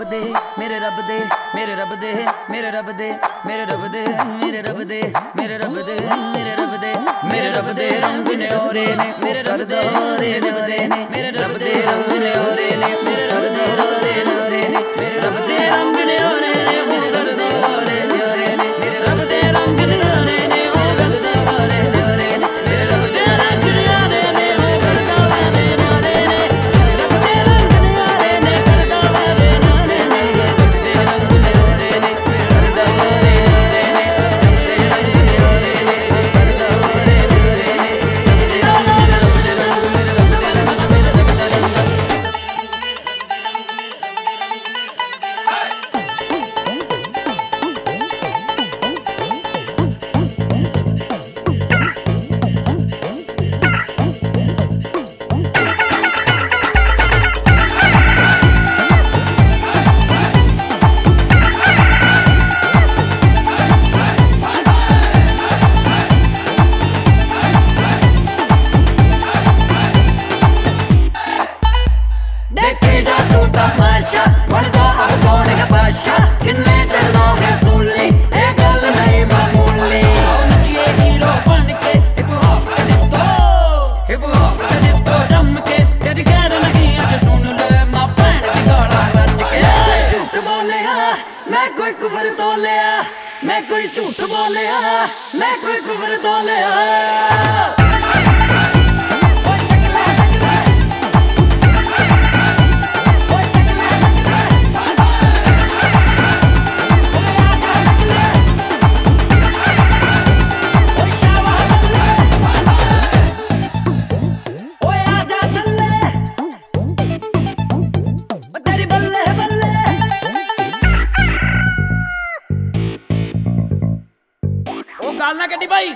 रब दे मेरे रब दे मेरे रब दे मेरे रब दे मेरे रब दे मेरे रब दे मेरे रब दे मेरे रब दे मेरे रब दे रंग ने ओरे ने मेरे रब दे ओरे ने ਮੈਂ ਕੋਈ ਕੁਫਰ ਤੋਲਿਆ ਮੈਂ ਕੋਈ ਝੂਠ ਬੋਲਿਆ ਮੈਂ ਕੋਈ ਕੁਫਰ ਤੋਲਿਆ கண்டிப்பாய்